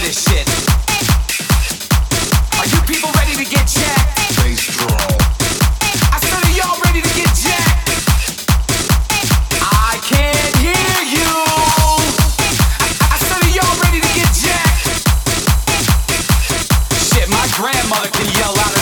this shit. Are you people ready to get jacked? I said, are y'all ready to get jacked? I can't hear you. I said, are y'all ready to get jacked? Shit, my grandmother can yell out.